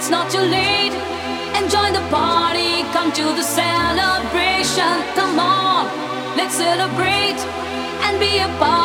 it's not too late. Enjoy the party, come to the celebration. Come on, let's celebrate and be a part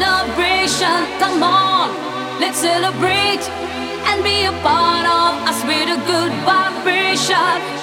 celebration. Come on, let's celebrate and be a part of us with a good vibration.